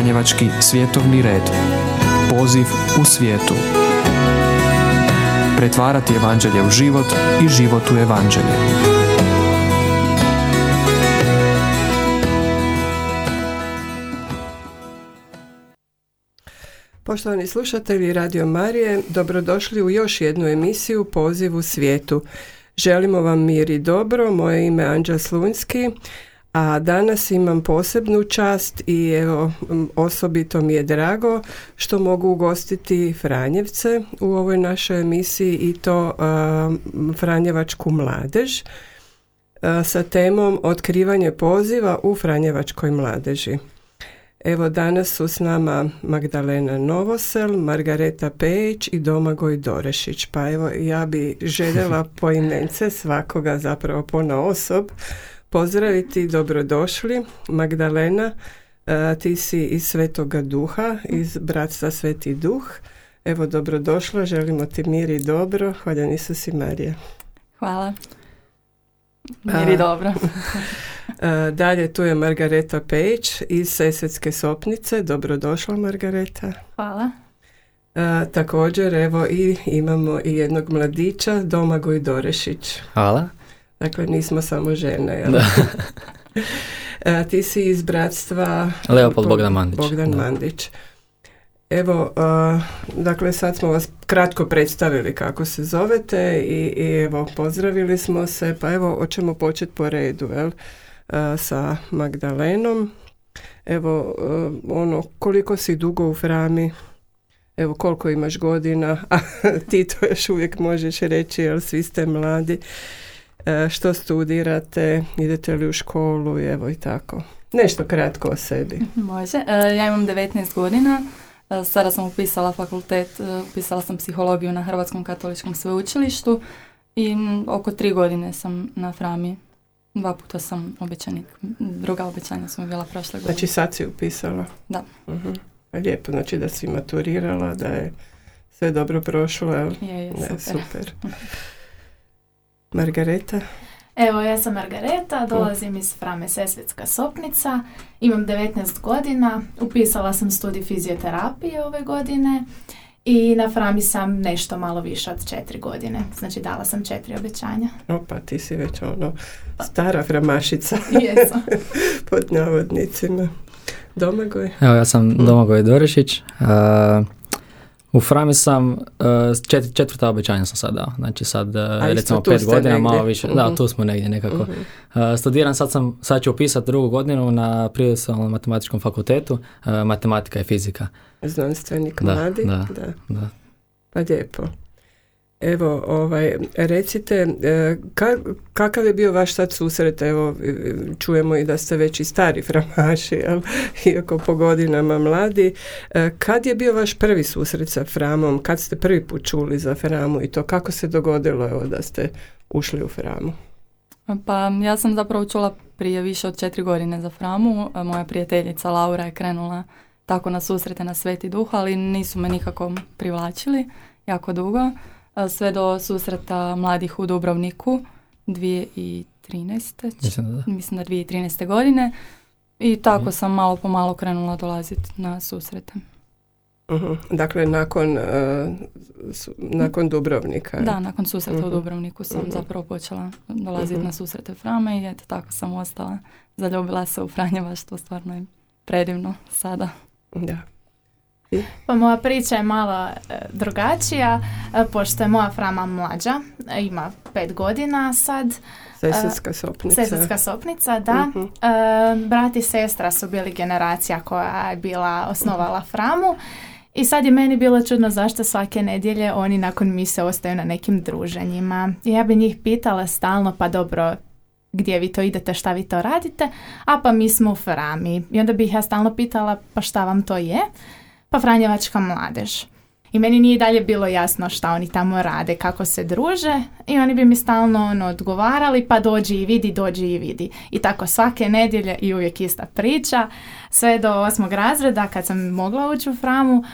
Franjevački svjetovni red. Poziv u svijetu. Pretvarati evanđelje u život i život u evanđelje. Poštovani slušatelji Radio Marije, dobrodošli u još jednu emisiju Poziv u svijetu. Želimo vam mir i dobro, moje ime je Anđa Slunski, a danas imam posebnu čast i evo osobito mi je drago što mogu ugostiti Franjevce u ovoj našoj emisiji i to Franjevačku mladež sa temom Otkrivanje poziva u Franjevačkoj mladeži. Evo danas su s nama Magdalena Novosel, Margareta Pejić i Domagoj Dorešić. Pa evo ja bi željela po imence svakoga zapravo pona osob pozdraviti, dobrodošli. Magdalena, e, ti si iz Svetoga Duha, iz Bratstva Sveti Duh. Evo dobrodošla, želimo ti mir i dobro. Hvala si Marija. Hvala. Mir i dobro. Dalje tu je Margareta Pejić iz Sesvetske Sopnice. Dobrodošla Margareta. Hvala. E, također evo i imamo i jednog mladića Domagoj Dorešić. Hvala. Dakle nismo samo žene. Jel? E, ti si iz bratstva Leopold Bogdan Mandić. Bogdan Mandić. Evo, dakle sad smo vas kratko predstavili kako se zovete i, i evo pozdravili smo se, pa evo hoćemo početi po redu, jel? sa Magdalenom. Evo, ono, koliko si dugo u Frami, evo koliko imaš godina, a ti to još uvijek možeš reći, jer svi ste mladi. Što studirate, idete li u školu, evo i tako. Nešto kratko o sebi. Može. Ja imam 19 godina. Sada sam upisala fakultet, upisala sam psihologiju na Hrvatskom katoličkom sveučilištu i oko tri godine sam na Frami dva puta sam obećanik. Druga obećanja su mi bila prošle godine. Znači sad si upisala? Da. Uh-huh. Lijepo, znači da si maturirala, da je sve dobro prošlo, jel? Je, je, super. super. Margareta? Evo, ja sam Margareta, dolazim iz Frame Sesvetska Sopnica, imam 19 godina, upisala sam studij fizioterapije ove godine i na Frami sam nešto malo više od četiri godine. Znači dala sam četiri obećanja. Opa, ti si već ono stara framašica. Jesam. Pod navodnicima. Domagoj? Evo, ja sam mm. Domagoj Dorešić. U Frami sam, čet, četvrta obećanja sam sad dao. Znači sad, recimo pet godina, malo više. Da, mhm. tu smo negdje nekako. uh studiram, sad, sam, sad ću upisati drugu godinu na Prirodoslovnom matematičkom fakultetu, matematika i fizika znanstvenik da, mladi. Da, da. Pa lijepo. Evo, ovaj, recite, e, kakav je bio vaš sad susret? Evo, čujemo i da ste već i stari framaši, jel? iako po godinama mladi. E, kad je bio vaš prvi susret sa framom? Kad ste prvi put čuli za framu i to kako se dogodilo evo, da ste ušli u framu? Pa ja sam zapravo čula prije više od četiri godine za framu. Moja prijateljica Laura je krenula tako na susrete na Sveti Duh, ali nisu me nikako privlačili jako dugo. Sve do susreta mladih u Dubrovniku 2013. Mislim da, mislim da 2013. godine. I tako mhm. sam malo po malo krenula dolaziti na susrete. uh Dakle, nakon, uh, nakon Dubrovnika. Da, nakon susreta uh u mhm. Dubrovniku sam uh zapravo počela dolaziti na susrete Frame i eto tako sam ostala. Zaljubila se u Franjevaštvo, stvarno je predivno sada. Da. Pa moja priča je malo e, drugačija, e, pošto je moja frama mlađa, e, ima pet godina sad. Sesarska sopnica. Sesarska sopnica, da. uh brat i sestra su bili generacija koja je bila osnovala framu. I sad je meni bilo čudno zašto svake nedjelje oni nakon mise ostaju na nekim druženjima. I ja bi njih pitala stalno, pa dobro, gdje vi to idete, šta vi to radite, a pa mi smo u Frami. I onda bih ja stalno pitala pa šta vam to je? Pa Franjevačka mladež. I meni nije dalje bilo jasno šta oni tamo rade, kako se druže i oni bi mi stalno ono, odgovarali pa dođi i vidi, dođi i vidi. I tako svake nedjelje i uvijek ista priča. Sve do osmog razreda kad sam mogla ući u framu,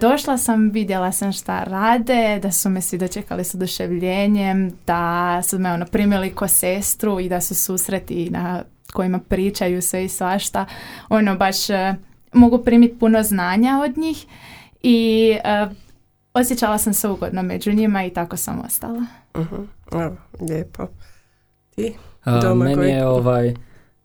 došla sam, vidjela sam šta rade, da su me svi dočekali s oduševljenjem, da su me ono primili ko sestru i da su susreti na kojima pričaju sve i svašta. Ono baš mogu primiti puno znanja od njih i uh, osjećala sam se ugodno među njima i tako sam ostala. Uh-huh. lijepo. Ti? Doma meni je ovaj...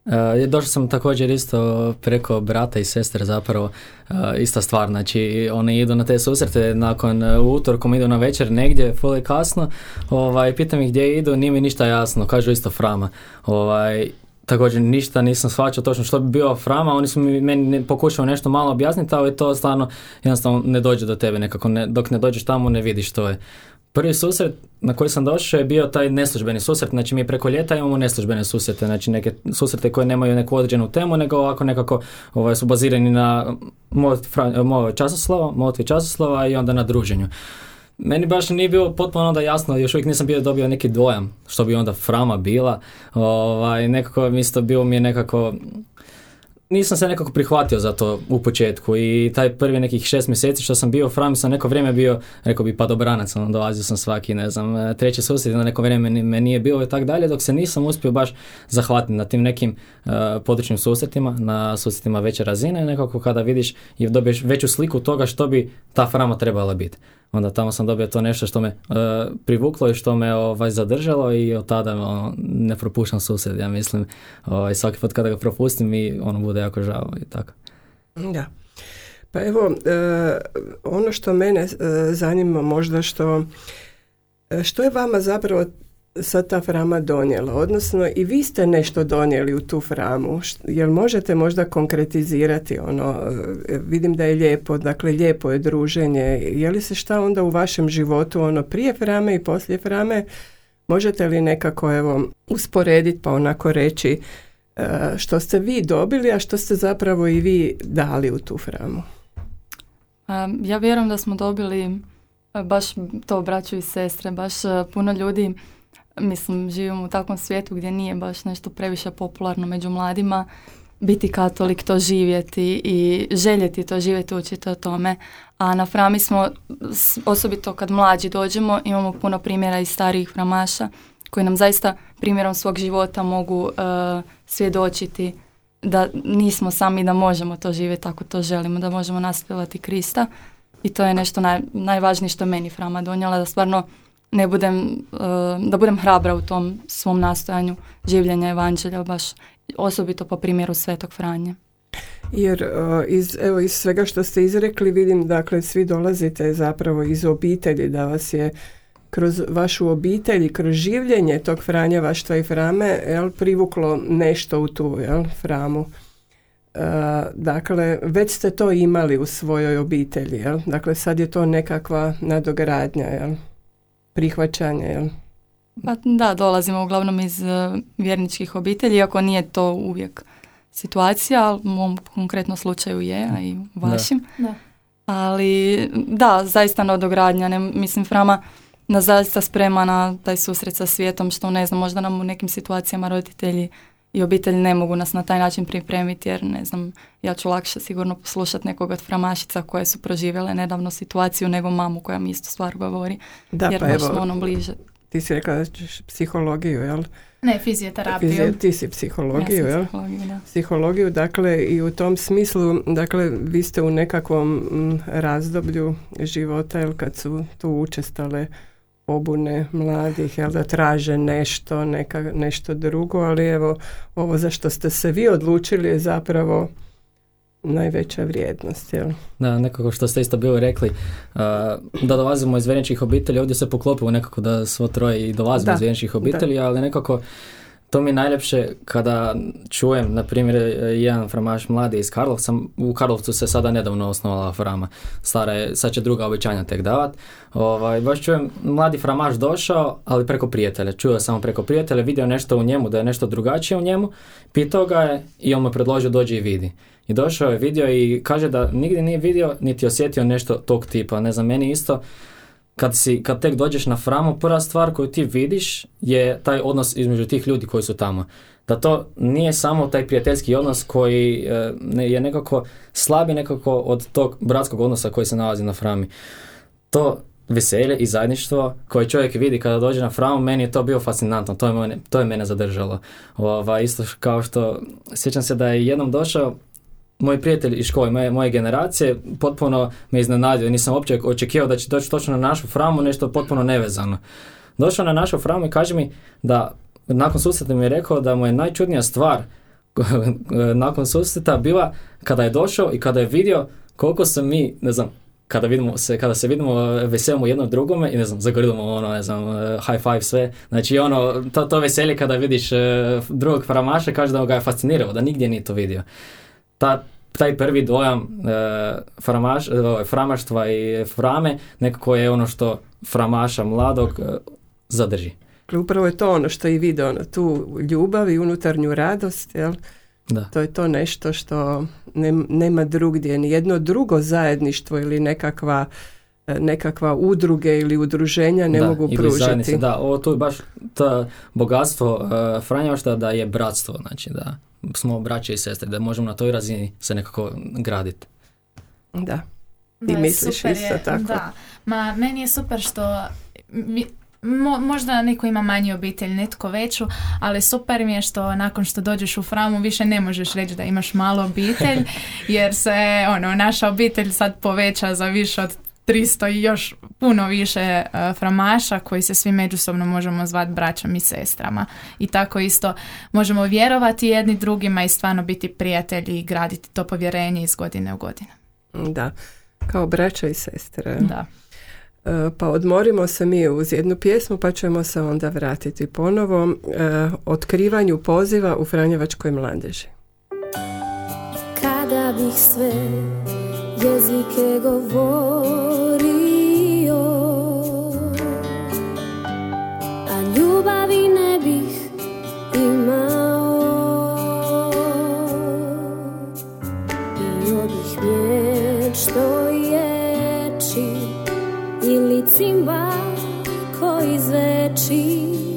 Uh, došao sam također isto preko brata i sestre zapravo uh, ista stvar, znači oni idu na te susrete nakon uh, utorkom idu na večer negdje fuli kasno, ovaj, pitam ih gdje idu, nije mi ništa jasno, kažu isto frama, ovaj, također ništa nisam shvaćao točno što bi bio frama, oni su mi meni pokušali nešto malo objasniti, ali to stvarno jednostavno ne dođe do tebe nekako, ne, dok ne dođeš tamo ne vidiš što je. Prvi susret na koji sam došao je bio taj neslužbeni susret, znači mi preko ljeta imamo neslužbene susrete, znači neke susrete koje nemaju neku određenu temu, nego ovako nekako ovaj, su bazirani na molitvi časoslova, molitvi časoslova i onda na druženju. Meni baš nije bilo potpuno onda jasno, još uvijek nisam bio dobio neki dojam što bi onda Frama bila. Ovaj, nekako isto bilo mi je nekako nisam se nekako prihvatio za to u početku i taj prvi nekih šest mjeseci što sam bio u Frami sam neko vrijeme bio, rekao bi padobranac, ono, dolazio sam svaki, ne znam, treći susjed, na neko vrijeme me nije bilo i tako dalje, dok se nisam uspio baš zahvatiti na tim nekim uh, područnim susretima, na susretima veće razine, nekako kada vidiš i dobiješ veću sliku toga što bi ta Frama trebala biti onda tamo sam dobio to nešto što me uh, privuklo i što me ovaj, zadržalo i od tada ono, ne propuštam susjed, ja mislim. Ovaj, svaki put kada ga propustim i ono bude jako žao i tako. Da. Pa evo, uh, ono što mene uh, zanima možda što što je vama zapravo sad ta frama donijela, odnosno i vi ste nešto donijeli u tu framu. Jel možete možda konkretizirati ono, e, vidim da je lijepo, dakle lijepo je druženje, je li se šta onda u vašem životu ono prije frame i poslije frame, možete li nekako evo usporediti pa onako reći e, što ste vi dobili, a što ste zapravo i vi dali u tu framu? Ja vjerujem da smo dobili e, baš to braću i sestre, baš puno ljudi mislim, živimo u takvom svijetu gdje nije baš nešto previše popularno među mladima biti katolik, to živjeti i željeti to živjeti, učiti o tome. A na Frami smo, osobito kad mlađi dođemo, imamo puno primjera iz starijih framaša koji nam zaista primjerom svog života mogu uh, svjedočiti da nismo sami, da možemo to živjeti ako to želimo, da možemo naspjevati Krista. I to je nešto naj, najvažnije što meni Frama donijela, da stvarno ne budem, uh, da budem hrabra u tom svom nastojanju življenja evanđelja, baš osobito po primjeru Svetog Franje. Jer uh, iz, evo, iz svega što ste izrekli vidim, dakle, svi dolazite zapravo iz obitelji, da vas je kroz vašu obitelj i kroz življenje tog Franja, vaštva i Frame, jel, privuklo nešto u tu jel, Framu. Uh, dakle, već ste to imali u svojoj obitelji, jel? Dakle, sad je to nekakva nadogradnja, jel? Prihvaćanje, jel? Pa da, dolazimo uglavnom iz uh, vjerničkih obitelji, iako nije to uvijek situacija, ali u mom konkretnom slučaju je, a i u vašim. Da. Ali da, zaista nadogradnja, ne, mislim Frama nas zaista sprema na taj susret sa svijetom, što ne znam, možda nam u nekim situacijama roditelji i obitelj ne mogu nas na taj način pripremiti jer ne znam, ja ću lakše sigurno poslušati nekog od framašica koje su proživjele nedavno situaciju nego mamu koja mi isto stvar govori. Da, jer pa evo, smo ono bliže. Ti si rekla da ćeš psihologiju, jel? Ne, fizioterapiju. ti si psihologiju, jel? Psihologiju, da. Psihologiju, dakle i u tom smislu, dakle vi ste u nekakvom razdoblju života, jel kad su tu učestale pobune mladih, jel da traže nešto, neka, nešto drugo, ali evo ovo za što ste se vi odlučili je zapravo najveća vrijednost. Jel? Da, nekako što ste isto bili rekli, da dolazimo iz vjerničkih obitelji, ovdje se poklopimo nekako da svo troje i dolazimo iz vjerničkih obitelji, ali nekako to mi je najljepše kada čujem, na primjer, jedan framaš mladi iz Karlovca, u Karlovcu se sada nedavno osnovala frama, stara je, sad će druga obećanja tek davat, ovaj, baš čujem, mladi framaš došao, ali preko prijatelja, čuo samo preko prijatelja, vidio nešto u njemu, da je nešto drugačije u njemu, pitao ga je i on mu predložio dođi i vidi. I došao je, vidio i kaže da nigdje nije vidio, niti osjetio nešto tog tipa, ne znam, meni isto, kad, si, kad tek dođeš na framu, prva stvar koju ti vidiš je taj odnos između tih ljudi koji su tamo. Da to nije samo taj prijateljski odnos koji e, je nekako slabi nekako od tog bratskog odnosa koji se nalazi na frami. To veselje i zajedništvo koje čovjek vidi kada dođe na framu, meni je to bio fascinantno, to je mene, to je mene zadržalo. Ova, isto kao što, sjećam se da je jednom došao moj prijatelj iz škole, moje, moje generacije, potpuno me iznenadio. Nisam uopće očekivao da će doći točno na našu framu, nešto potpuno nevezano. Došao na našu framu i kaže mi da nakon susreta mi je rekao da mu je najčudnija stvar nakon susreta bila kada je došao i kada je vidio koliko sam mi, ne znam, kada, vidimo se, kada se vidimo veselimo jednom drugome i ne znam, zagrdamo ono, ne znam, high five sve. Znači ono, to, to veselje kada vidiš uh, drugog framaša kaže da ga je fascinirao, da nigdje nije to vidio. Ta, taj prvi dojam uh, framaš, uh, framaštva i frame nekako je ono što framaša mladog zadrži. Upravo je to ono što i vide, ono, tu ljubav i unutarnju radost, jel? Da. To je to nešto što nema drugdje, ni jedno drugo zajedništvo ili nekakva e, nekakva udruge ili udruženja ne mogu pružiti. Da, ovo tu je baš to bogatstvo uh, da je bratstvo, znači da smo braće i sestre, da možemo na toj razini se nekako graditi. Da. Ti misliš isto tako? Da. Ma, meni je super što Mo, možda neko ima manji obitelj, netko veću, ali super mi je što nakon što dođeš u framu više ne možeš reći da imaš malu obitelj, jer se ono, naša obitelj sad poveća za više od 300 i još puno više uh, framaša koji se svi međusobno možemo zvati braćom i sestrama. I tako isto možemo vjerovati jedni drugima i stvarno biti prijatelji i graditi to povjerenje iz godine u godinu. Da, kao braća i sestre. Da. E, pa odmorimo se mi uz jednu pjesmu pa ćemo se onda vratiti ponovo e, otkrivanju poziva u Franjevačkoj mladeži. Kada bih sve jezike govorio. A ljubavi ne bih imao. Bio bih mječ što ili cimba koji zveči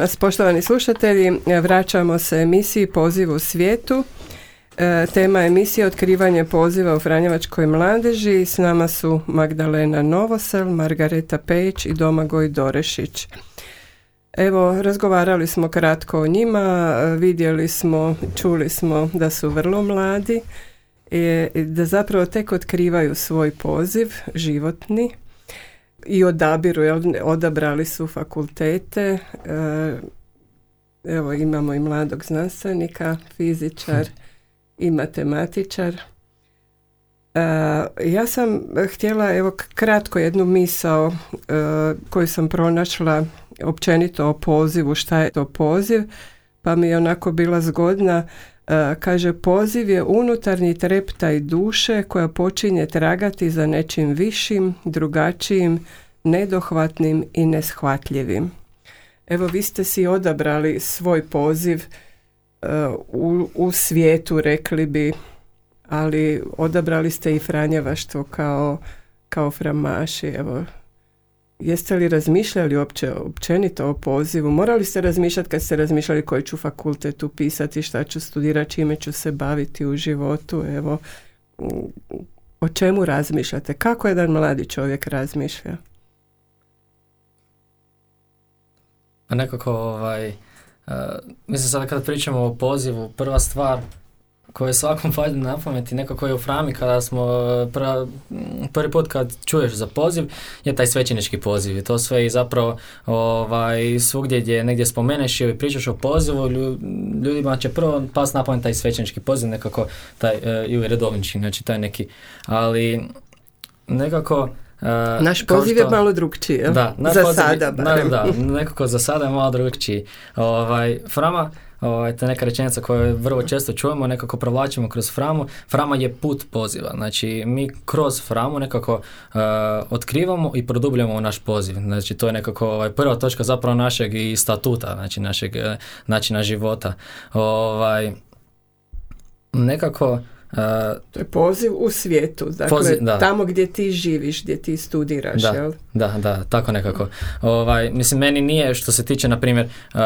nas, poštovani slušatelji, vraćamo se emisiji Poziv u svijetu. E, tema emisije Otkrivanje poziva u Franjevačkoj mladeži. S nama su Magdalena Novosel, Margareta Pejić i Domagoj Dorešić. Evo, razgovarali smo kratko o njima, vidjeli smo, čuli smo da su vrlo mladi i da zapravo tek otkrivaju svoj poziv životni i odabiru, odabrali su fakultete. E, evo, imamo i mladog znanstvenika, fizičar i matematičar. E, ja sam htjela, evo, kratko jednu misao e, koju sam pronašla općenito o pozivu, šta je to poziv, pa mi je onako bila zgodna. E, kaže, poziv je unutarnji treptaj duše koja počinje tragati za nečim višim, drugačijim, nedohvatnim i neshvatljivim. Evo, vi ste si odabrali svoj poziv e, u, u svijetu, rekli bi, ali odabrali ste i Franjevaštvo kao, kao framaši. Evo, Jeste li razmišljali uopće općenito o pozivu? Morali ste razmišljati kad ste razmišljali koji ću fakultet upisati, šta ću studirati, čime ću se baviti u životu? Evo, o čemu razmišljate? Kako jedan mladi čovjek razmišlja? Pa nekako, ovaj, uh, mislim sada kada pričamo o pozivu, prva stvar koje svakom pada na pameti, nekako je u Frami kada smo pra, prvi put kad čuješ za poziv je taj svećenički poziv. I to sve i zapravo ovaj, svugdje gdje negdje spomeneš i pričaš o pozivu ljudima će prvo pas na pamet taj svećenički poziv nekako taj e, ili redovnički, znači taj neki. Ali nekako Uh, naš poziv je malo drugčiji, Da, za sada Da, da, nekako za sada je malo drugčiji. Ovaj, Frama, Ovaj, to je neka rečenica koju vrlo često čujemo, nekako provlačimo kroz framu. Frama je put poziva. Znači, mi kroz framu nekako uh, otkrivamo i produbljamo naš poziv. Znači, to je nekako ovaj, prva točka zapravo našeg i statuta, znači našeg uh, načina života. Ovaj, nekako to je poziv u svijetu, dakle tamo gdje ti živiš, gdje ti studiraš, da, jel? Da, da, tako nekako. Ovaj, mislim, meni nije, što se tiče, na primjer, uh,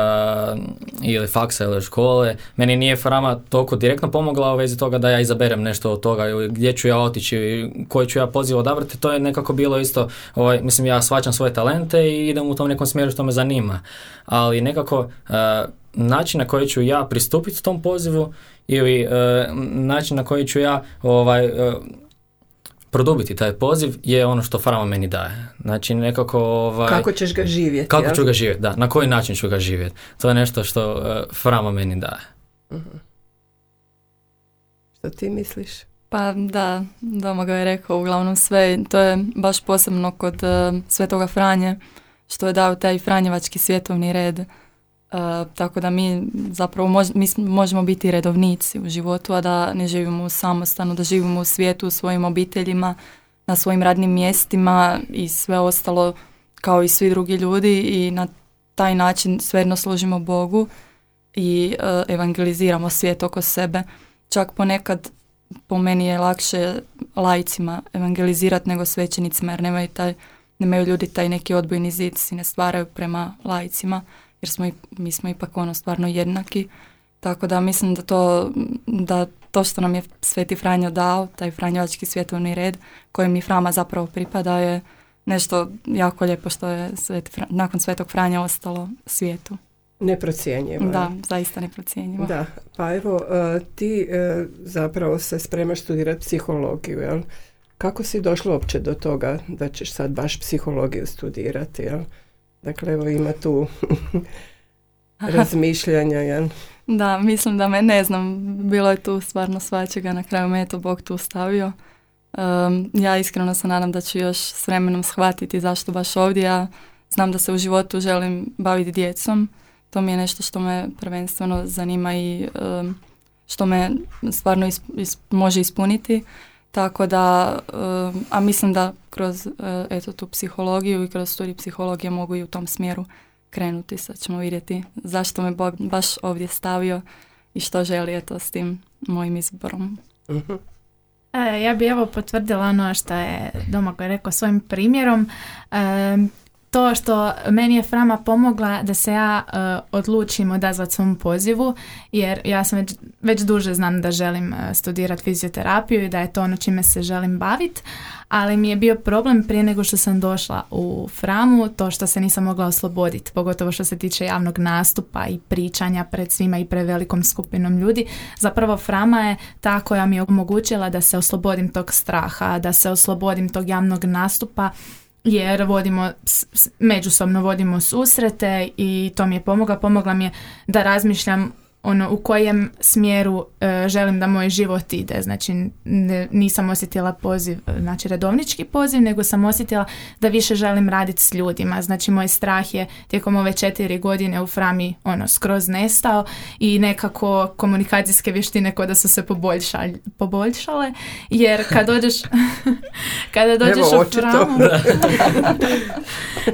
ili faksa ili škole, meni nije Frama toliko direktno pomogla u vezi toga da ja izaberem nešto od toga, ili gdje ću ja otići, koji ću ja poziv odabrati, to je nekako bilo isto, ovaj, mislim, ja svačam svoje talente i idem u tom nekom smjeru što me zanima, ali nekako način na koji ću ja pristupiti tom pozivu ili e, način na koji ću ja ovaj, e, produbiti taj poziv je ono što Frama meni daje. Znači nekako... Ovaj, kako ćeš ga živjeti? Kako ću ga živjeti, da. Na koji način ću ga živjeti. To je nešto što uh, Frama meni daje. uh Što ti misliš? Pa da, Doma ga je rekao uglavnom sve. To je baš posebno kod uh, Svetoga Franje, što je dao taj Franjevački svjetovni red tako da mi zapravo mi možemo biti redovnici u životu, a da ne živimo u samostanu, da živimo u svijetu, u svojim obiteljima, na svojim radnim mjestima i sve ostalo kao i svi drugi ljudi i na taj način svejedno služimo Bogu i uh, evangeliziramo svijet oko sebe. Čak ponekad po meni je lakše lajcima evangelizirati nego svećenicima jer nemaju, taj, nemaju ljudi taj neki odbojni zid si ne stvaraju prema lajcima jer smo, mi smo ipak ono stvarno jednaki. Tako da mislim da to, da to što nam je Sveti Franjo dao, taj Franjevački svjetovni red koji mi Frama zapravo pripada je nešto jako lijepo što je sveti, nakon Svetog Franja ostalo svijetu. Neprocijenjivo. Da, zaista neprocijenjivo. Da, pa evo e, ti e, zapravo se spremaš studirati psihologiju, jel? Kako si došla uopće do toga da ćeš sad baš psihologiju studirati, jel? Dakle, evo ima tu razmišljanja. Ja. Da, mislim da me, ne znam, bilo je tu stvarno svačega, na kraju me je to Bog tu stavio. ja iskreno se nadam da ću još s vremenom shvatiti zašto baš ovdje. Ja znam da se u životu želim baviti djecom. To mi je nešto što me prvenstveno zanima i što me stvarno može ispuniti. Tako da, a mislim da kroz eto tu psihologiju i kroz studij psihologije mogu i u tom smjeru krenuti. Sad ćemo vidjeti zašto me Bog baš ovdje stavio i što želi eto s tim mojim izborom. uh ja bi evo potvrdila ono što je Domagoj rekao svojim primjerom. To što meni je Frama pomogla da se ja uh, odlučim odazvat svom pozivu, jer ja sam već, već duže znam da želim uh, studirati fizioterapiju i da je to ono čime se želim baviti, ali mi je bio problem prije nego što sam došla u Framu, to što se nisam mogla osloboditi, pogotovo što se tiče javnog nastupa i pričanja pred svima i prevelikom skupinom ljudi. Zapravo Frama je ta koja mi je omogućila da se oslobodim tog straha, da se oslobodim tog javnog nastupa jer vodimo, međusobno vodimo susrete i to mi je pomogla. Pomogla mi je da razmišljam ono u kojem smjeru e, želim da moj život ide. Znači nisam osjetila poziv, znači redovnički poziv, nego sam osjetila da više želim raditi s ljudima. Znači moj strah je tijekom ove četiri godine u Frami ono skroz nestao i nekako komunikacijske vještine kod da su se poboljšale, poboljšale jer kad dođeš kada dođeš u Framu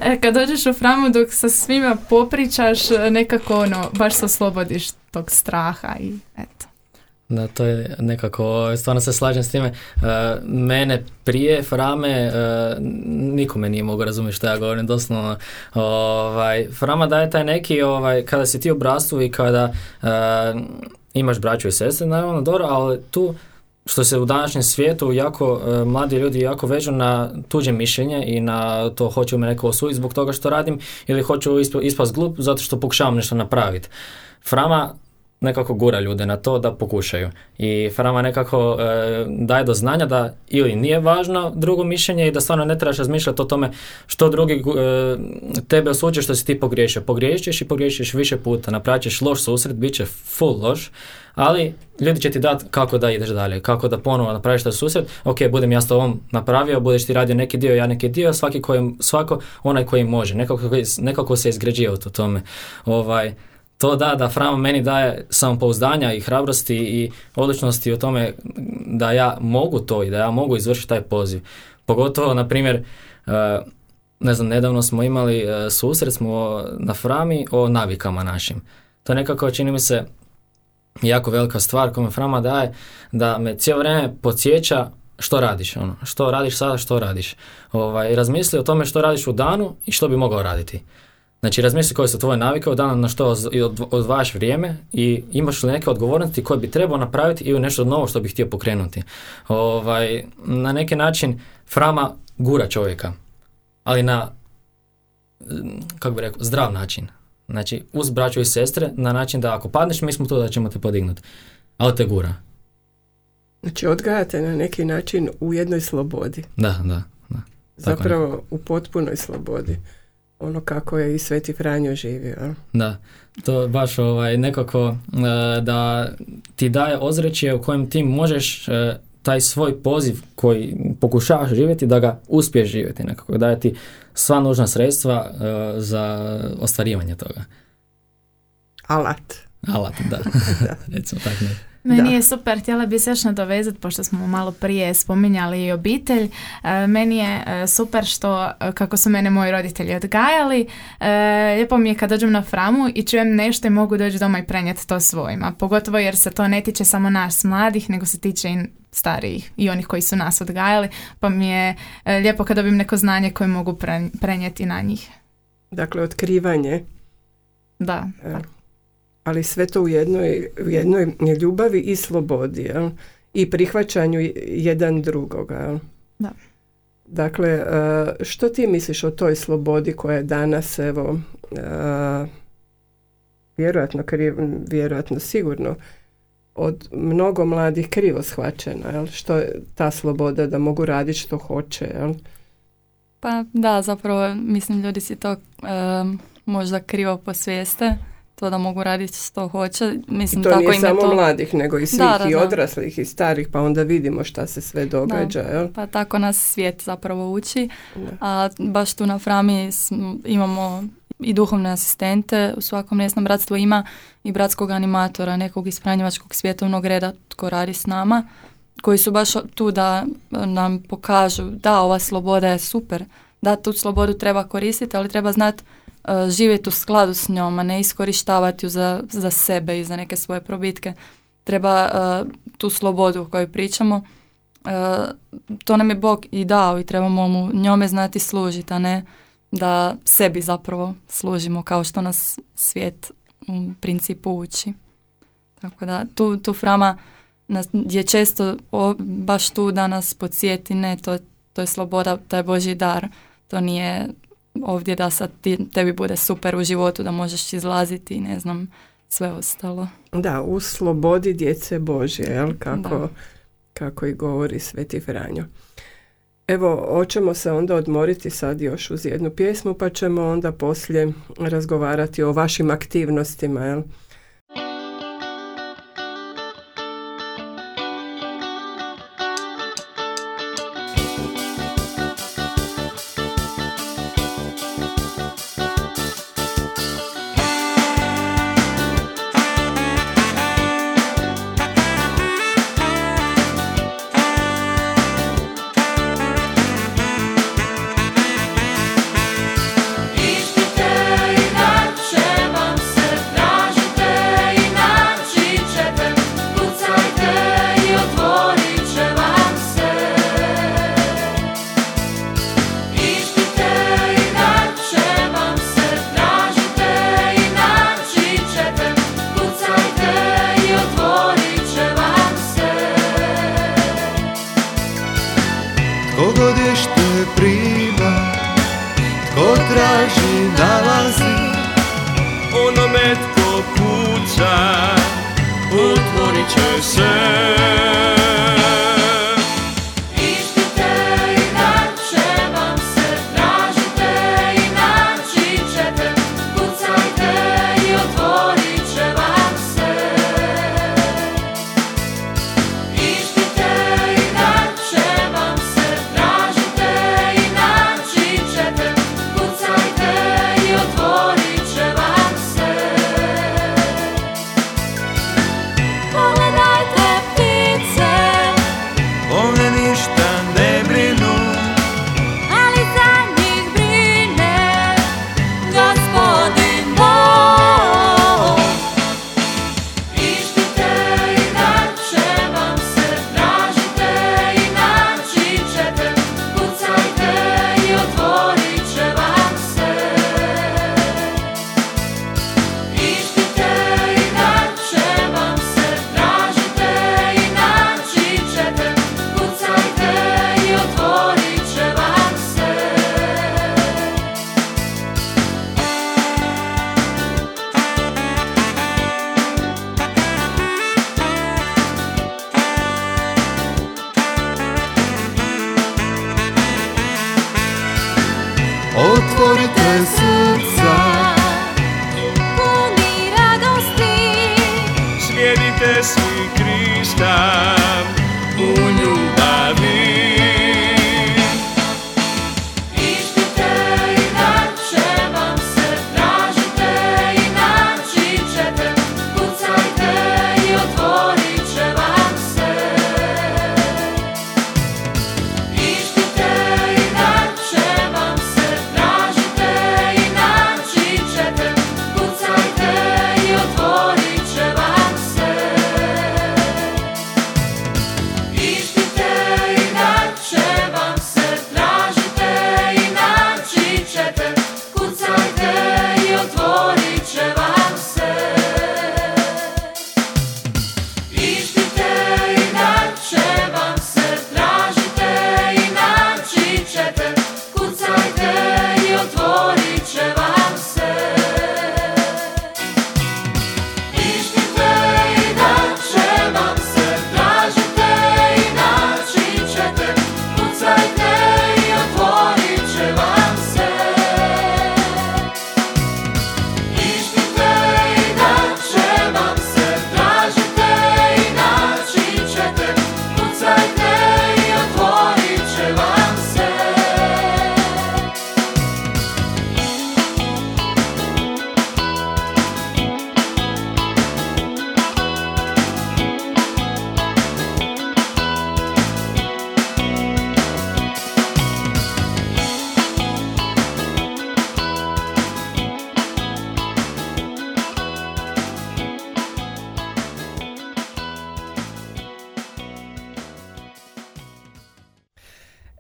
e, kad dođeš u Framu dok sa svima popričaš nekako ono baš se oslobodiš tog straha i eto. Da, to je nekako, stvarno se slažem s time. Uh, mene prije Frame uh, nikome nije mogao razumjeti što ja govorim, doslovno. Ovaj, Frama daje taj neki, ovaj, kada si ti u bratstvu i kada uh, imaš braću i sestre, naravno, dobro, ali tu što se u današnjem svijetu jako mladi ljudi jako vežu na tuđe mišljenje i na to hoću me neko osuditi zbog toga što radim ili hoću ispast glup zato što pokušavam nešto napraviti. Frama nekako gura ljude na to da pokušaju. I Frama nekako e, daje do znanja da ili nije važno drugo mišljenje i da stvarno ne trebaš razmišljati o tome što drugi e, tebe osuđuje što si ti pogriješio. Pogriješćeš i pogriješćeš više puta, napravit ćeš loš susret, bit će full loš, ali ljudi će ti dati kako da ideš dalje, kako da ponovo napraviš taj susret, ok, budem ja s tobom napravio, budeš ti radio neki dio, ja neki dio, svaki koji, svako onaj koji može, nekako, nekako se izgrađio u tome. Ovaj, to da, da Frama meni daje samopouzdanja i hrabrosti i odličnosti o tome da ja mogu to i da ja mogu izvršiti taj poziv. Pogotovo, na primjer, e, ne znam, nedavno smo imali e, susret smo na Frami o navikama našim. To nekako, čini mi se, jako velika stvar koju me Frama daje, da me cijelo vrijeme podsjeća što radiš, ono, što radiš sada, što radiš. Ovaj, razmisli o tome što radiš u danu i što bi mogao raditi. Znači, razmisli koje su tvoje navike, od dana na što odvajaš vrijeme i imaš li neke odgovornosti koje bi trebao napraviti ili nešto novo što bi htio pokrenuti. Ovaj, na neki način Frama gura čovjeka, ali na, kako bi rekao, zdrav način. Znači, uz braću i sestre, na način da ako padneš, mi smo tu da ćemo te podignuti. Ali te gura. Znači, odgajate na neki način u jednoj slobodi. Da, da. da. Zapravo u potpunoj slobodi ono kako je i Sveti Franjo živio. Da, to baš ovaj, nekako e, da ti daje ozrećje u kojem ti možeš e, taj svoj poziv koji pokušavaš živjeti, da ga uspiješ živjeti nekako, daje ti sva nužna sredstva e, za ostvarivanje toga. Alat. Alat, da. da. Recimo tako meni je super, htjela bi se još nadovezati, pošto smo malo prije spominjali i obitelj. E, meni je e, super što, e, kako su mene moji roditelji odgajali, lijepo mi je kad dođem na framu i čujem nešto i mogu doći doma i prenijeti to svojima. Pogotovo jer se to ne tiče samo nas mladih, nego se tiče i starijih i onih koji su nas odgajali, pa mi je lijepo kad dobijem neko znanje koje mogu prenijeti na njih. Dakle, otkrivanje. Da ali sve to u jednoj, u jednoj ljubavi i slobodi jel? i prihvaćanju jedan drugoga. Jel? Da. Dakle, e, što ti misliš o toj slobodi koja je danas, evo, e, vjerojatno, vjerojatno sigurno, od mnogo mladih krivo shvaćena, jel? što je ta sloboda da mogu raditi što hoće. Jel? Pa da, zapravo mislim ljudi si to možda krivo posvijeste to da mogu raditi što hoće. Mislim, I to tako nije samo to... mladih, nego i svih i odraslih i starih, pa onda vidimo šta se sve događa. Jel? Pa tako nas svijet zapravo uči. A baš tu na Frami imamo i duhovne asistente, u svakom mjesnom bratstvu ima i bratskog animatora, nekog iz Franjevačkog svjetovnog reda tko radi s nama, koji su baš tu da nam pokažu da ova sloboda je super, da tu slobodu treba koristiti, ali treba znati E, živjeti u skladu s njom, a ne iskorištavati ju za, za sebe i za neke svoje probitke. Treba e, tu slobodu o kojoj pričamo, e, to nam je Bog i dao i trebamo mu njome znati služiti, a ne da sebi zapravo služimo kao što nas svijet u principu uči. Tako da tu, tu Frama nas je često baš tu da nas podsjeti, ne, to, to je sloboda, to je Boži dar, to nije ovdje da sad ti, tebi bude super u životu, da možeš izlaziti i ne znam, sve ostalo. Da, u slobodi djece Božje, jel? Kako, kako i govori Sveti Franjo. Evo, hoćemo se onda odmoriti sad još uz jednu pjesmu, pa ćemo onda poslije razgovarati o vašim aktivnostima, jel?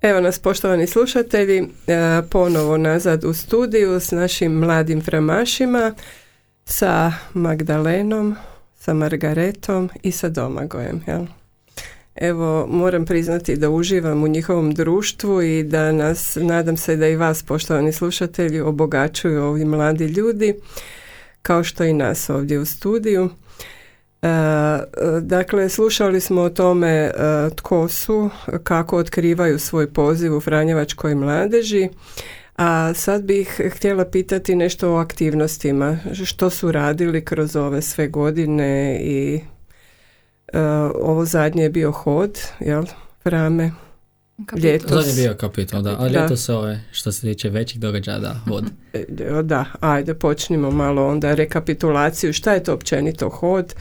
Evo nas poštovani slušatelji, e, ponovo nazad u studiju s našim mladim framašima, sa Magdalenom, sa Margaretom i sa Domagojem. Jel? Evo, moram priznati da uživam u njihovom društvu i da nas, nadam se da i vas, poštovani slušatelji, obogaćuju ovi mladi ljudi, kao što i nas ovdje u studiju. E, dakle, slušali smo o tome e, tko su, kako otkrivaju svoj poziv u Franjevačkoj mladeži, a sad bih htjela pitati nešto o aktivnostima, što su radili kroz ove sve godine i e, ovo zadnje je bio hod, jel, Frame? Ljetos. Zadnje je bio kapital, da. A ljetos se ove, što se tiče većih događaja, da, hod. Da, ajde, počnimo malo onda rekapitulaciju. Šta je to općenito hod?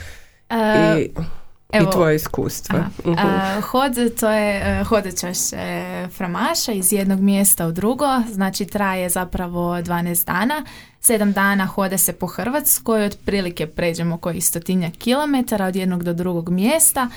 I, Evo, I tvoje iskustva. Uh, hod, to je uh, framaša iz jednog mjesta u drugo, znači traje zapravo 12 dana. Sedam dana hode se po Hrvatskoj, otprilike pređemo koji stotinja kilometara od jednog do drugog mjesta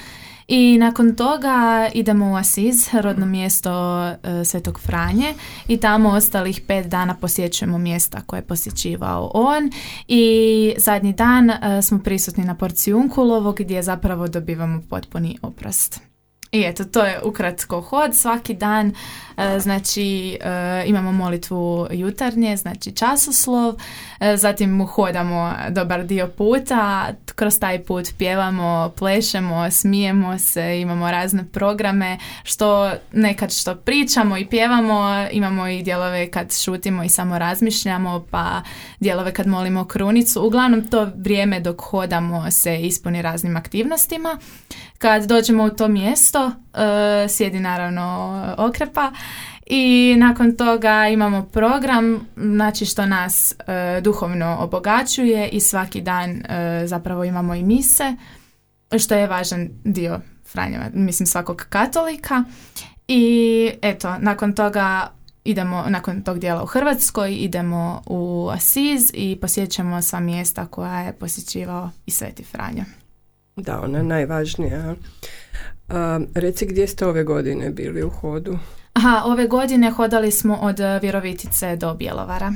i nakon toga idemo u Asiz, rodno mjesto e, Svetog Franje i tamo ostalih pet dana posjećujemo mjesta koje je posjećivao on i zadnji dan e, smo prisutni na porciju Unkulovog gdje zapravo dobivamo potpuni oprost. I eto, to je ukratko hod. Svaki dan e, znači e, imamo molitvu jutarnje, znači časoslov, e, zatim hodamo dobar dio puta, kroz taj put pjevamo, plešemo, smijemo se, imamo razne programe, što nekad što pričamo i pjevamo, imamo i dijelove kad šutimo i samo razmišljamo, pa dijelove kad molimo krunicu. Uglavnom to vrijeme dok hodamo se ispuni raznim aktivnostima. Kad dođemo u to mjesto, uh, sjedi naravno okrepa i nakon toga imamo program, znači što nas e, duhovno obogaćuje i svaki dan e, zapravo imamo i mise, što je važan dio Franjeva, mislim svakog katolika. I eto, nakon toga idemo, nakon tog dijela u Hrvatskoj, idemo u Asiz i posjećamo sva mjesta koja je posjećivao i Sveti Franjo. Da, ona je najvažnija. A, reci gdje ste ove godine bili u hodu? Aha, ove godine hodali smo od Virovitice do Bjelovara.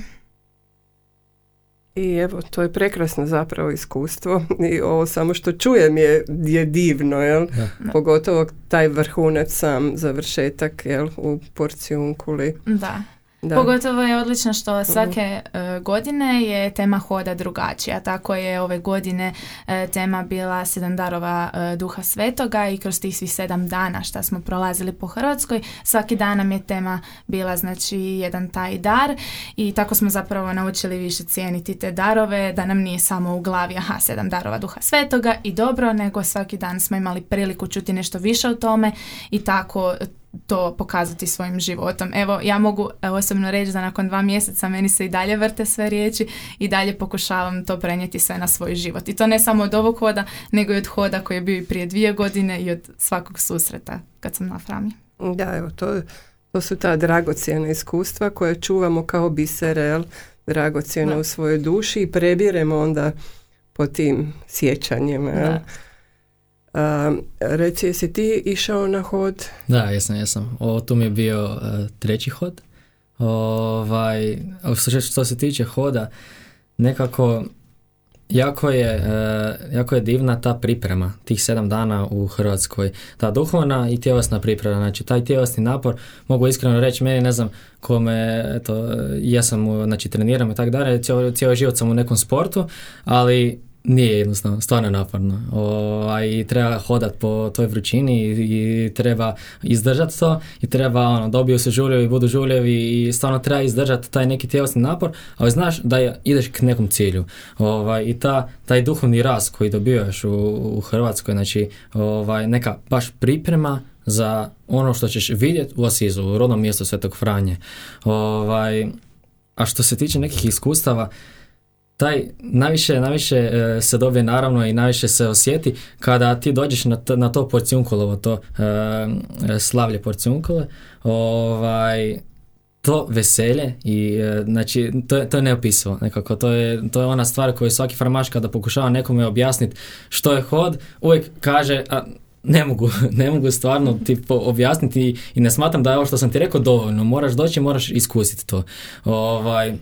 I evo, to je prekrasno zapravo iskustvo i ovo samo što čujem je, je divno, jel? Pogotovo taj vrhunac sam završetak, jel, u Porcijunkuli. Da. Da. Pogotovo je odlično što mhm. svake e, godine je tema hoda drugačija. Tako je ove godine e, tema bila sedam darova e, duha svetoga i kroz tih svih sedam dana što smo prolazili po Hrvatskoj, svaki dan nam je tema bila znači jedan taj dar i tako smo zapravo naučili više cijeniti te darove, da nam nije samo u glavi aha sedam darova duha svetoga i dobro, nego svaki dan smo imali priliku čuti nešto više o tome i tako to pokazati svojim životom. Evo, ja mogu e, osobno reći da nakon dva mjeseca meni se i dalje vrte sve riječi i dalje pokušavam to prenijeti sve na svoj život. I to ne samo od ovog hoda, nego i od hoda koji je bio i prije dvije godine i od svakog susreta kad sam na Frami. Da, evo, to, to su ta dragocjena iskustva koje čuvamo kao bisere, dragocjene u svojoj duši i prebiremo onda po tim sjećanjima. Da. Uh, reci, jesi ti išao na hod? Da, jesam, jesam. O, tu mi je bio uh, treći hod. Ovaj, što se tiče hoda, nekako jako je, uh, jako je divna ta priprema tih sedam dana u Hrvatskoj. Ta duhovna i tjelesna priprema. Znači, taj tjelesni napor, mogu iskreno reći, meni ne znam kome, eto, ja sam, znači, treniram i tako dalje, cijeli život sam u nekom sportu, ali nije jednostavno, stvarno naporno. I treba hodat po toj vrućini i, treba izdržati to i treba, ono, dobiju se žuljevi, budu žuljevi i stvarno treba izdržati taj neki tjelesni napor, ali znaš da ideš k nekom cilju. Ovaj, I ta, taj duhovni rast koji dobivaš u, u Hrvatskoj, znači ovaj, neka baš priprema za ono što ćeš vidjeti u Asizu, u rodnom mjestu Svetog Franje. Ovaj, a što se tiče nekih iskustava, taj najviše, najviše e, se dobije naravno i najviše se osjeti kada ti dođeš na to, na to porcijunkolovo, to e, slavlje porcijunkole, ovaj, to veselje i e, znači to to je neopisivo nekako, to je, to je ona stvar koju svaki farmaš kada pokušava nekome objasniti što je hod, uvijek kaže, a, ne mogu, ne mogu stvarno ti objasniti i ne smatram da je ovo što sam ti rekao dovoljno. Moraš doći, moraš iskusiti to. Ovaj,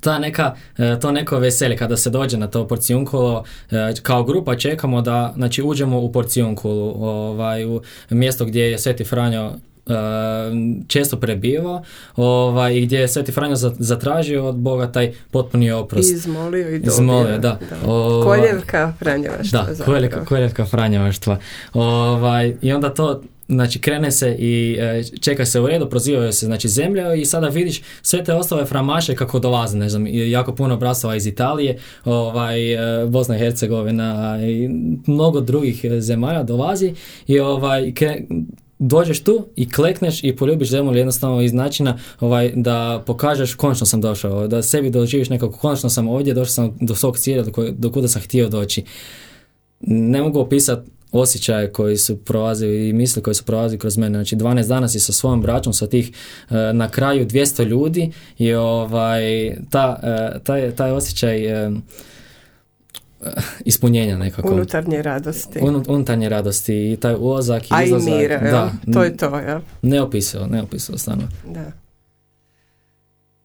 ta neka, e, to neko veselje kada se dođe na to porcijunkolo, e, kao grupa čekamo da znači, uđemo u porcijunkulu, ovaj, u mjesto gdje je Sveti Franjo e, često prebivao ovaj, i gdje je Sveti Franjo zatražio od Boga taj potpuni oprost. Izmolio i dobio. Izmolio, da. da. Ovaj, koljevka Franjevaštva. Da, koljevka, koljevka Franjevaštva. Ovaj, I onda to znači krene se i e, čeka se u redu, prozivaju se znači zemlja i sada vidiš sve te ostale framaše kako dolaze, ne znam, jako puno brasova iz Italije, ovaj, e, Bosna i Hercegovina i mnogo drugih zemalja dolazi i ovaj, dođeš tu i klekneš i poljubiš zemlju jednostavno iz načina ovaj, da pokažeš konačno sam došao, da sebi doživiš nekako konačno sam ovdje, došao sam do svog cilja do, do kuda sam htio doći. Ne mogu opisati osjećaje koji su prolazili i misli koji su prolazili kroz mene. Znači 12 dana si sa svojom braćom, sa tih e, na kraju 200 ljudi i ovaj, ta, e, taj, taj osjećaj e, ispunjenja nekako. Unutarnje radosti. unutarnje radosti i taj ulazak i A i mira, da, to je to, ja. Neopisivo, neopisivo, stvarno. Da.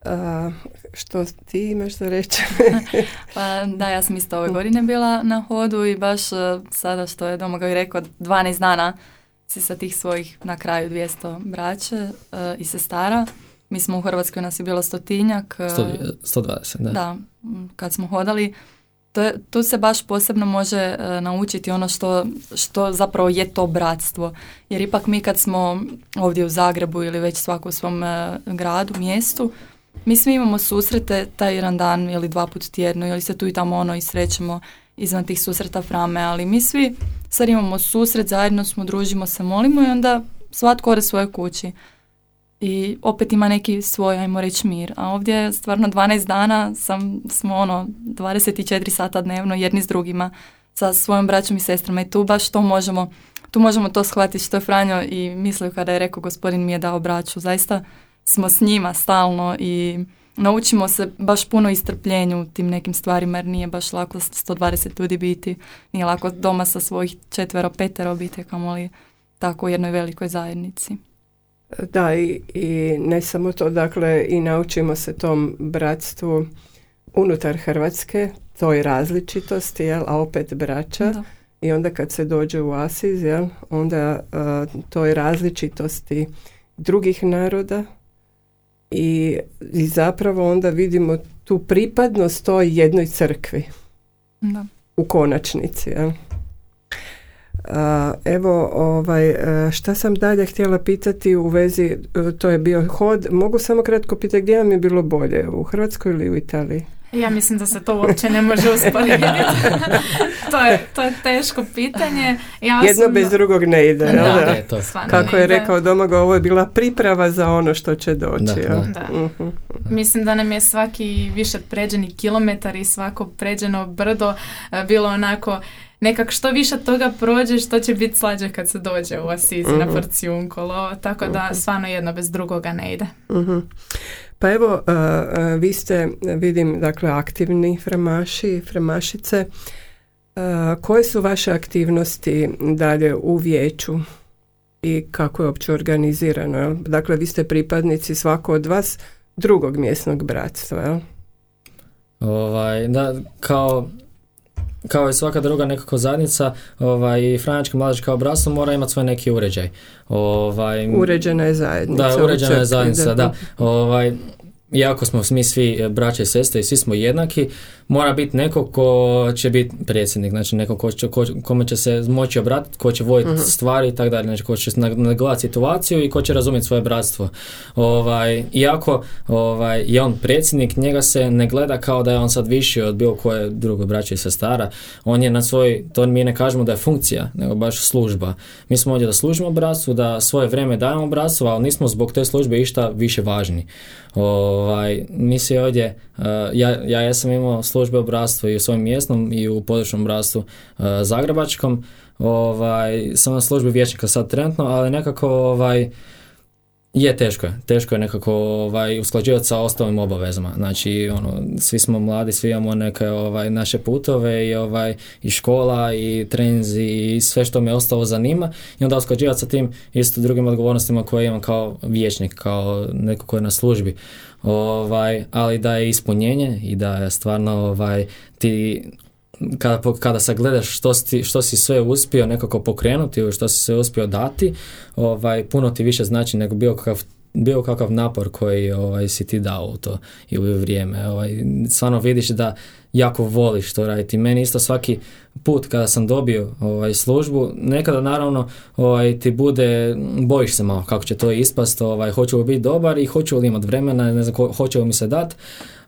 A, što ti imaš za reći? pa da, ja sam isto ove godine bila na hodu i baš e, sada što je Domagoj rekao, 12 dana si sa tih svojih na kraju 200 braće uh, i sestara. Mi smo u Hrvatskoj, nas je bilo stotinjak. Uh, 120, da. Da, kad smo hodali, to, tu se baš posebno može naučiti ono što, što zapravo je to bratstvo. Jer ipak mi kad smo ovdje u Zagrebu ili već svako u svom gradu, mjestu, mi svi imamo susrete taj jedan dan ili dva put tjedno ili se tu i tamo ono i srećemo izvan tih susreta frame, ali mi svi sad imamo susret, zajedno smo, družimo se, molimo i onda svatko ode svoje kući. I opet ima neki svoj, ajmo reći, mir. A ovdje stvarno 12 dana sam, smo ono 24 sata dnevno jedni s drugima sa svojom braćom i sestrama i tu baš to možemo, tu možemo to shvatiti što je Franjo i mislio kada je rekao gospodin mi je dao braću. Zaista smo s njima stalno i naučimo se baš puno istrpljenju u tim nekim stvarima jer nije baš lako 120 ljudi biti, nije lako doma sa svojih četvero, petero biti kamoli tako u jednoj velikoj zajednici. Da, i, i ne samo to, dakle, i naučimo se tom bratstvu unutar Hrvatske, toj različitosti, jel, a opet braća. I onda kad se dođe u Asiz, jel, onda uh, toj različitosti drugih naroda, i, i zapravo onda vidimo tu pripadnost toj jednoj crkvi da. u konačnici. Ja. A, evo, ovaj, šta sam dalje htjela pitati u vezi, e, to je bio hod, mogu samo kratko pitati gdje vam je bilo bolje, u Hrvatskoj ili u Italiji? Ja mislim da se to uopće ne može usporediti. to, je, to je teško pitanje. Ja Jedno bez drugog ne ide. Da, to. Kako je rekao Domago, ovo je bila priprava za ono što će doći. Da, mhm. Mislim da nam je svaki više pređeni kilometar i svako pređeno brdo e, bilo onako nekak što više toga prođe, što će biti slađe kad se dođe u Asizi na mhm. porcijunkolo. Tako da mhm. stvarno jedno bez drugoga ne ide. Pa evo, vi ste, vidim, dakle, aktivni fremaši, fremašice. Koje su vaše aktivnosti dalje u vijeću i kako je uopće organizirano? Dakle, vi ste pripadnici svako od vas drugog mjesnog bratstva, jel? Ovaj, da, kao kao i svaka druga nekako zajednica, ovaj, Franjački mladež kao bratstvo mora imati svoj neki uređaj. Ovaj, uređena je zajednica. Da, uređena je zajednica, da. Ovaj, iako smo mi svi braće i sestre i svi smo jednaki, mora biti neko ko će biti predsjednik, znači neko ko će, ko, kome će se moći obratiti, ko će voditi uh stvari i tako dalje, znači ko će nagledati situaciju i ko će razumjeti svoje bratstvo. Ovaj, iako ovaj, je on predsjednik, njega se ne gleda kao da je on sad viši od bilo koje druge braće i sestara. On je na svoj, to mi ne kažemo da je funkcija, nego baš služba. Mi smo ovdje da služimo bratstvu, da svoje vrijeme dajemo bratstvu, ali nismo zbog te službe išta više važni. Ovaj, mi se ovdje, uh, ja, ja jesam imao službe u bratstvu i u svojom mjesnom i u područnom bratstvu uh, zagrebačkom. Ovaj, sam na službi vječnika sad trenutno, ali nekako ovaj, Je, teško je. Teško je nekako ovaj, usklađivati sa ostalim obavezama. Znači, ono, svi smo mladi, svi imamo neke ovaj, naše putove i, ovaj, i škola i trenzi i sve što me ostalo zanima i onda usklađivati sa tim isto drugim odgovornostima koje imam kao vječnik, kao neko ko je na službi. Ovaj, ali da je ispunjenje i da je stvarno ovaj, ti kada, kada sagledaš što si, što si sve uspio nekako pokrenuti ili što si sve uspio dati, ovaj, puno ti više znači nego bio kakav bio kakav napor koji ovaj, si ti dao u to ili u vrijeme. Ovaj, stvarno vidiš da jako voliš to raditi. Meni isto svaki put kada sam dobio ovaj, službu, nekada naravno ovaj, ti bude, bojiš se malo kako će to ispast, ovaj, hoću li biti dobar i hoću li imati vremena, ne znam, hoće li mi se dat,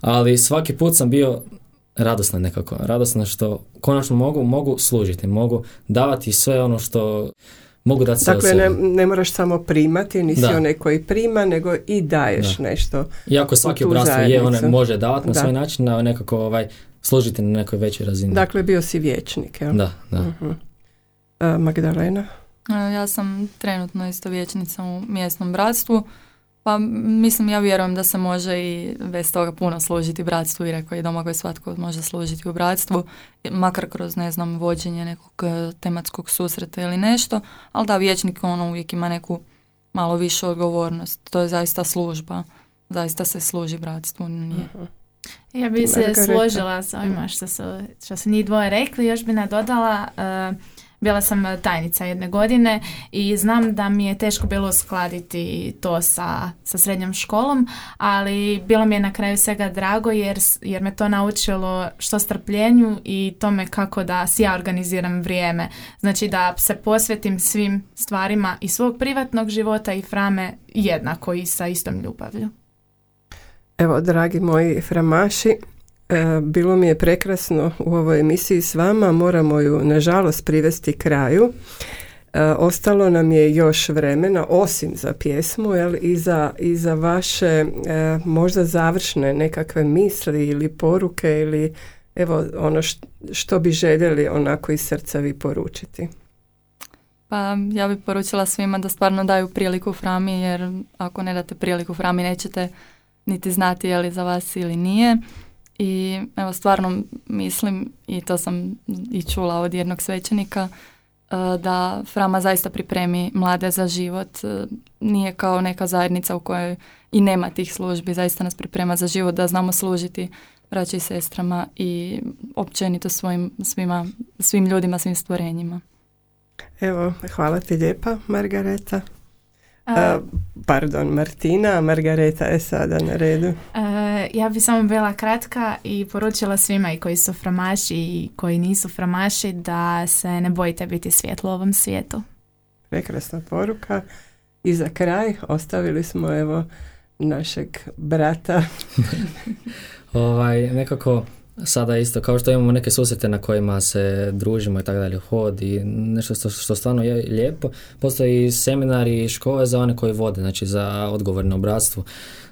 ali svaki put sam bio radosna nekako, radosna što konačno mogu, mogu služiti, mogu davati sve ono što mogu dati sve Dakle, ne, ne, moraš samo primati, nisi da. onaj koji prima, nego i daješ nešto. Iako svaki obrazstvo je, on može davati na svoj način, na nekako ovaj, služiti na nekoj većoj razini. Dakle, bio si vječnik, jel? Da, da. Uh-huh. Uh, Magdalena? Ja sam trenutno isto vječnica u mjesnom bratstvu. Pa mislim, ja vjerujem da se može i bez toga puno služiti bratstvu i rekao i doma koji svatko može služiti u bratstvu, makar kroz, ne znam, vođenje nekog e, tematskog susreta ili nešto, ali da, vječnik ono uvijek ima neku malo višu odgovornost. To je zaista služba. Zaista se služi bratstvu. Nije. Mhm. Ja bi se složila s ovima što su, što su njih dvoje rekli, još bi nadodala uh, bila sam e, tajnica jedne godine i znam da mi je teško bilo uskladiti to sa, sa srednjom školom, ali bilo mi je na kraju svega drago jer, jer me to naučilo što strpljenju i tome kako da si ja organiziram vrijeme. Znači da se posvetim svim stvarima i svog privatnog života i frame jednako i sa istom ljubavlju. Evo, dragi moji framaši, bilo mi je prekrasno u ovoj emisiji s vama, moramo ju nažalost privesti kraju. E, ostalo nam je još vremena, osim za pjesmu, jel, i, za, i za vaše e, možda završne nekakve misli ili poruke ili evo ono što bi željeli onako iz srca vi poručiti. Pa ja bih poručila svima da stvarno daju priliku Frami jer ako ne date priliku Frami nećete niti znati je li za vas ili nije. I evo stvarno mislim i to sam i čula od jednog svećenika e, da Frama zaista pripremi mlade za život. E, nije kao neka zajednica u kojoj i nema tih službi. Zaista nas priprema za život da znamo služiti braći i sestrama i općenito svojim, svima, svim ljudima, svim stvorenjima. Evo, hvala ti lijepa, Margareta. A, pardon, Martina, Margareta je sada na redu. ja bi samo bila kratka i poručila svima i koji su framaši i koji nisu framaši da se ne bojite biti svjetlo u ovom svijetu. Prekrasna poruka. I za kraj ostavili smo evo našeg brata. ovaj, nekako sada isto, kao što imamo neke susrete na kojima se družimo i tako dalje, hod i nešto što, što stvarno je lijepo, postoji seminari i škole za one koji vode, znači za odgovorno obratstvo.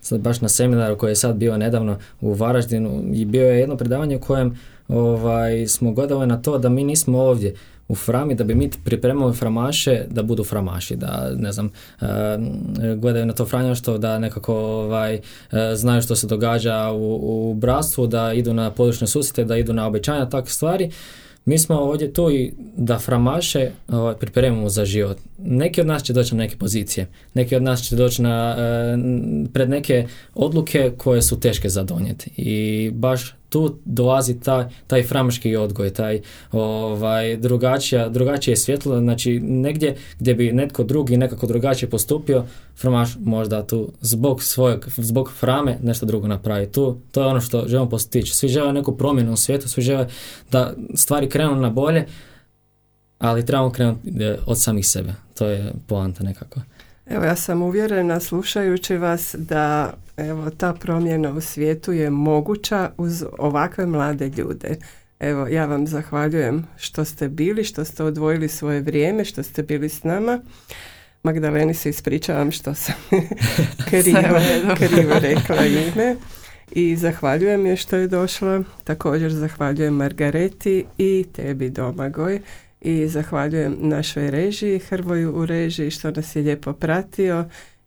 Sad baš na seminaru koji je sad bio nedavno u Varaždinu i bio je jedno predavanje u kojem ovaj, smo gledali na to da mi nismo ovdje u frami da bi mi pripremali framaše da budu framaši, da ne znam, uh, gledaju na to što da nekako ovaj, uh, znaju što se događa u, u bratstvu, da idu na područne susrete, da idu na obećanja, takve stvari. Mi smo ovdje tu i da framaše ovaj, pripremimo za život. Neki od nas će doći na neke pozicije, neki od nas će doći na, pred neke odluke koje su teške za donijeti i baš tu dolazi taj, taj framaški odgoj, taj ovaj, drugačija, drugačije svjetlo, znači negdje gdje bi netko drugi nekako drugačije postupio, framaš možda tu zbog svojeg, zbog frame nešto drugo napravi. Tu, to je ono što želimo postići. Svi žele neku promjenu u svijetu, svi žele da stvari krenu na bolje, ali trebamo krenuti e, od samih sebe. To je poanta nekako. Evo ja sam uvjerena slušajući vas da evo ta promjena u svijetu je moguća uz ovakve mlade ljude. Evo ja vam zahvaljujem što ste bili, što ste odvojili svoje vrijeme, što ste bili s nama. Magdaleni se ispričavam što sam krivo, krivo rekla ime. I zahvaljujem je što je došla. Također zahvaljujem Margareti i tebi Domagoj i zahvaljujem našoj režiji, Hrvoju u režiji što nas je lijepo pratio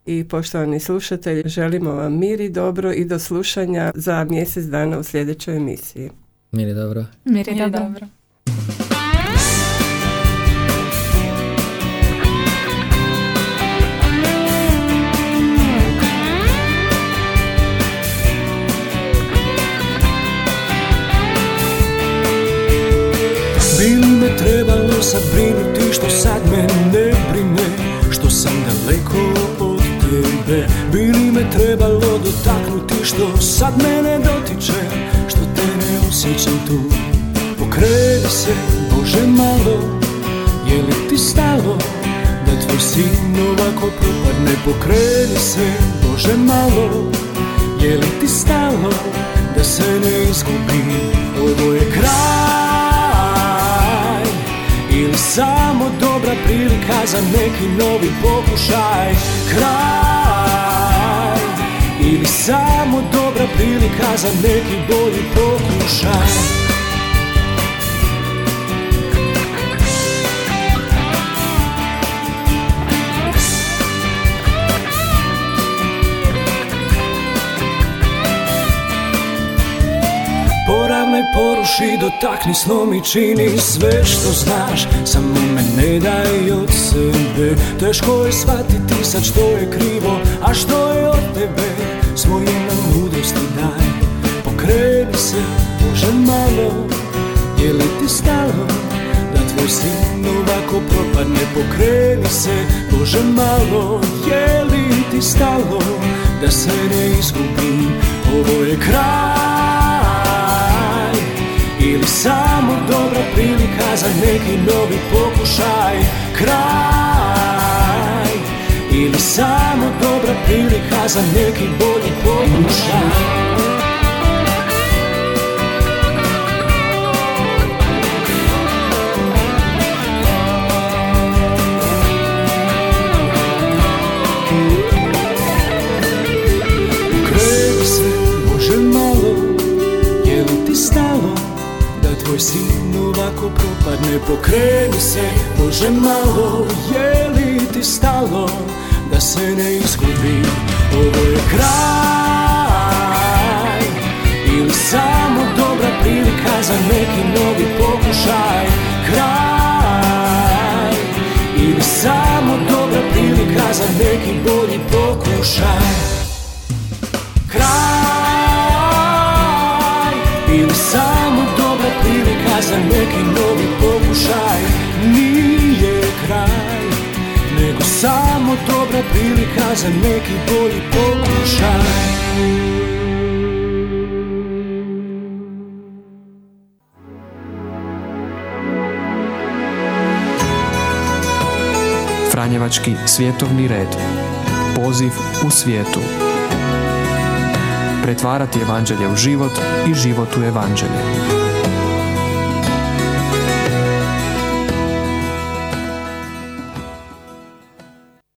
i poštovani slušatelji, želimo vam mir i dobro i do slušanja za mjesec dana u sljedećoj emisiji. Mir i dobro. Mir i dobro. Bi me trebalo sad ovako propadne Pokreni se, Bože malo. Je li ti stalo da se ne izgubim Ovo je kraj. Ili samo dobra prilika za neki novi pokušaj? Kraj. Ili samo dobra prilika za neki bolji pokušaj me poruši, dotakni snom i čini sve što znaš. Samo me ne daj od sebe. Teško je shvatiti sad što je krivo, a što je od tebe. Svoje nam mudrosti daj. Pokreni se, Bože malo. Je li ti stalo da tvoj sin ovako propadne? Pokreni se, Bože malo. Je li ti stalo da se ne izgubim? Ovo je kraj ili samo dobra prilika za neki novi pokušaj Kraj. Ili samo dobra prilika za neki bolji pokušaj tvoj sin ovako propadne Pokreni se, Bože malo Je li ti stalo da se ne izgubi? Ovo je kraj Ili samo dobra prilika za neki novi pokušaj? Kraj Ili samo dobra prilika za neki bolji pokušaj neki novi pokušaj Nije kraj Nego samo dobra prilika za neki bolji pokušaj Franjevački svjetovni red. Poziv u svijetu. Pretvarati evanđelje u život i život u evanđelje.